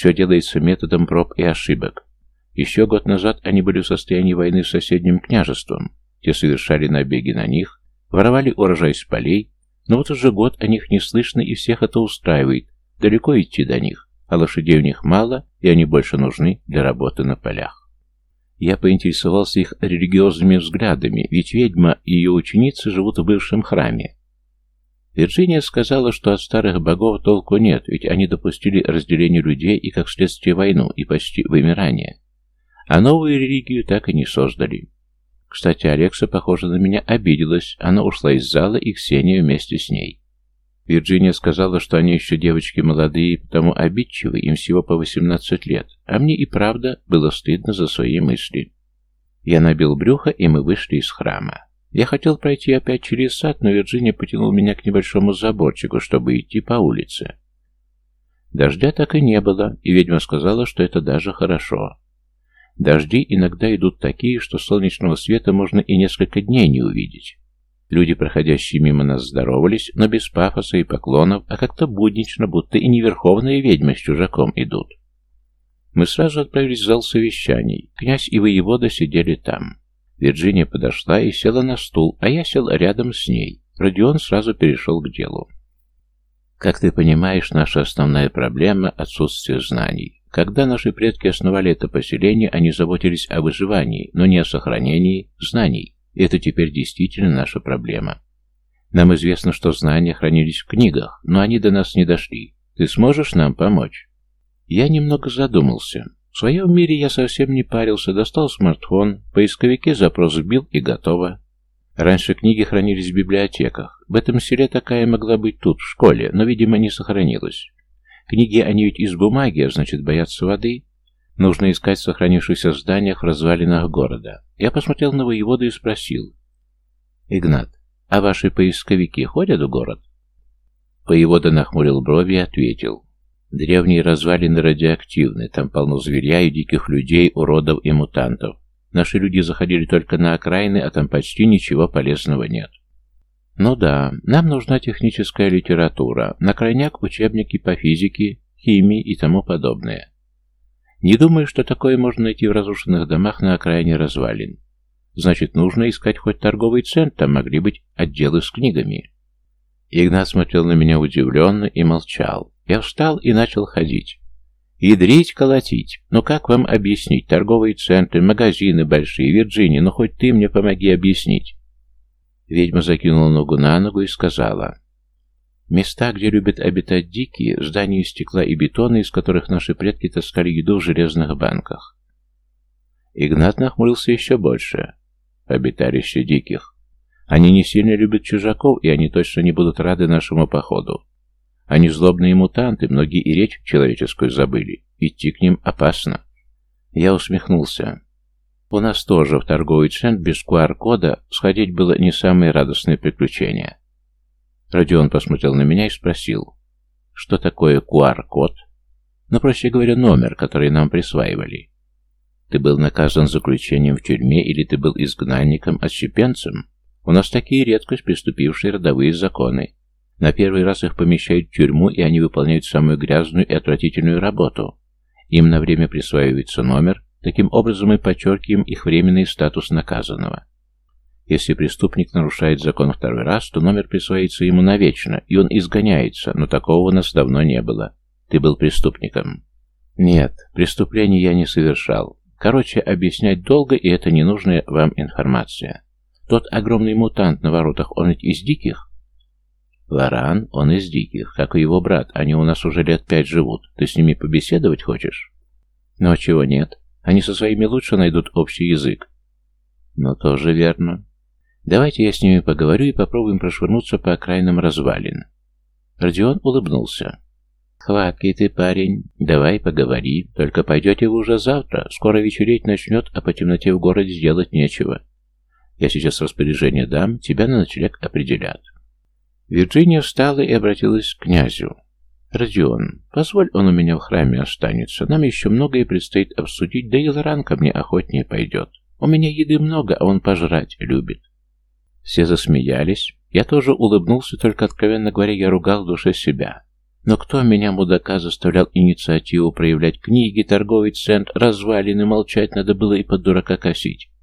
Все делается методом проб и ошибок. Еще год назад они были в состоянии войны с соседним княжеством. Те совершали набеги на них, воровали урожай с полей, но вот уже год о них не слышно и всех это устраивает. Далеко идти до них, а лошадей у них мало, и они больше нужны для работы на полях. Я поинтересовался их религиозными взглядами, ведь ведьма и ее ученицы живут в бывшем храме. Вирджиния сказала, что от старых богов толку нет, ведь они допустили разделение людей и, как следствие, войну и почти вымирание. А новую религию так и не создали. Кстати, Алекса, похоже, на меня обиделась. Она ушла из зала, и Ксения вместе с ней. Вирджиния сказала, что они еще девочки молодые, потому обидчивы, им всего по 18 лет, а мне и правда было стыдно за свои мысли. Я набил брюхо, и мы вышли из храма. Я хотел пройти опять через сад, но Вирджиния потянул меня к небольшому заборчику, чтобы идти по улице. Дождя так и не было, и ведьма сказала, что это даже хорошо. Дожди иногда идут такие, что солнечного света можно и несколько дней не увидеть. Люди, проходящие мимо нас, здоровались, но без пафоса и поклонов, а как-то буднично, будто и не верховные ведьмы с чужаком идут. Мы сразу отправились в зал совещаний. Князь и воевода сидели там. Вирджиния подошла и села на стул, а я сел рядом с ней. Родион сразу перешел к делу. Как ты понимаешь, наша основная проблема – отсутствие знаний. Когда наши предки основали это поселение, они заботились о выживании, но не о сохранении знаний. Это теперь действительно наша проблема. Нам известно, что знания хранились в книгах, но они до нас не дошли. Ты сможешь нам помочь? Я немного задумался. В своем мире я совсем не парился, достал смартфон, в поисковике запрос вбил и готово. Раньше книги хранились в библиотеках. В этом селе такая могла быть тут, в школе, но, видимо, не сохранилась. Книги, они ведь из бумаги, а значит, боятся воды. Нужно искать в сохранившихся зданиях в развалинах города. Я посмотрел на воеводу и спросил. «Игнат, а ваши поисковики ходят в город?» Воевода нахмурил брови и ответил. Древние развалины радиоактивны, там полно зверя и диких людей, уродов и мутантов. Наши люди заходили только на окраины, а там почти ничего полезного нет. Ну да, нам нужна техническая литература, на крайняк учебники по физике, химии и тому подобное. Не думаю, что такое можно найти в разрушенных домах на окраине развалин. Значит, нужно искать хоть торговый центр, там могли быть отделы с книгами. Игнат смотрел на меня удивленно и молчал. Я встал и начал ходить. Ядрить, колотить. Ну как вам объяснить? Торговые центры, магазины большие, Вирджиния, ну хоть ты мне помоги объяснить. Ведьма закинула ногу на ногу и сказала. Места, где любят обитать дикие, здания из стекла и бетона, из которых наши предки таскали еду в железных банках. Игнат нахмурился еще больше. Обиталище диких. Они не сильно любят чужаков, и они точно не будут рады нашему походу. Они злобные мутанты, многие и речь человеческую забыли. Идти к ним опасно. Я усмехнулся. У нас тоже в торговый центр без QR-кода сходить было не самое радостное приключение. Родион посмотрел на меня и спросил, что такое QR-код? Ну, проще говоря, номер, который нам присваивали. Ты был наказан заключением в тюрьме или ты был изгнанником, отщепенцем? У нас такие редкость приступившие родовые законы. На первый раз их помещают в тюрьму, и они выполняют самую грязную и отвратительную работу. Им на время присваивается номер, таким образом мы подчеркиваем их временный статус наказанного. Если преступник нарушает закон второй раз, то номер присваивается ему навечно, и он изгоняется, но такого у нас давно не было. Ты был преступником. Нет, преступления я не совершал. Короче, объяснять долго, и это ненужная вам информация. Тот огромный мутант на воротах, он ведь из диких? Варан, он из диких, как и его брат, они у нас уже лет пять живут. Ты с ними побеседовать хочешь? Ну а чего нет? Они со своими лучше найдут общий язык. Ну, тоже верно. Давайте я с ними поговорю и попробуем прошвырнуться по окраинам развалин. Родион улыбнулся. «Хваткий ты, парень. Давай поговори. Только пойдете вы уже завтра. Скоро вечереть начнет, а по темноте в городе сделать нечего. Я сейчас распоряжение дам, тебя на ночлег определят». Вирджиния встала и обратилась к князю. «Родион, позволь, он у меня в храме останется. Нам еще многое предстоит обсудить, да и Лоран ко мне охотнее пойдет. У меня еды много, а он пожрать любит». Все засмеялись. Я тоже улыбнулся, только, откровенно говоря, я ругал в душе себя. Но кто меня, мудака, заставлял инициативу проявлять книги, торговый центр, развалины, молчать надо было и под дурака косить.